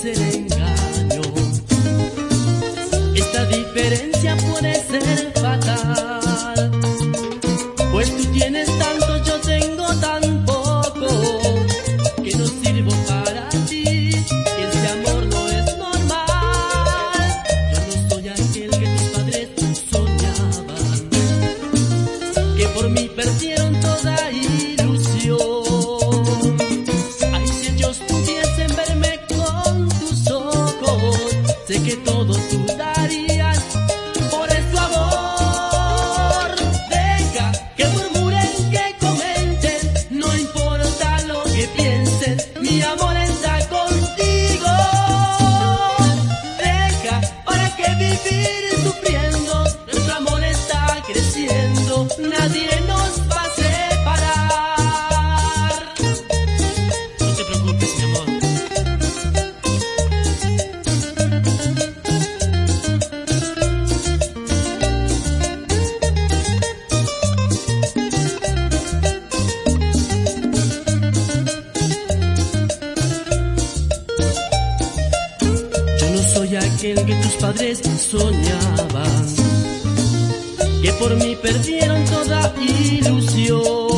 ser engaño. Esta diferencia puede ser fatal, pues tú tienes tanto, yo tengo tan poco, que no sirvo para ti, y ese amor no es normal. Yo no soy aquel que tus padres soñaban, que por mí perdieron toda idea. Sé que todo tú darías por tu amor. Deja que murmuren, que comenten, no importa lo que piensen, mi amor soy aquel que tus padres soñaban, que por mí perdieron toda ilusión.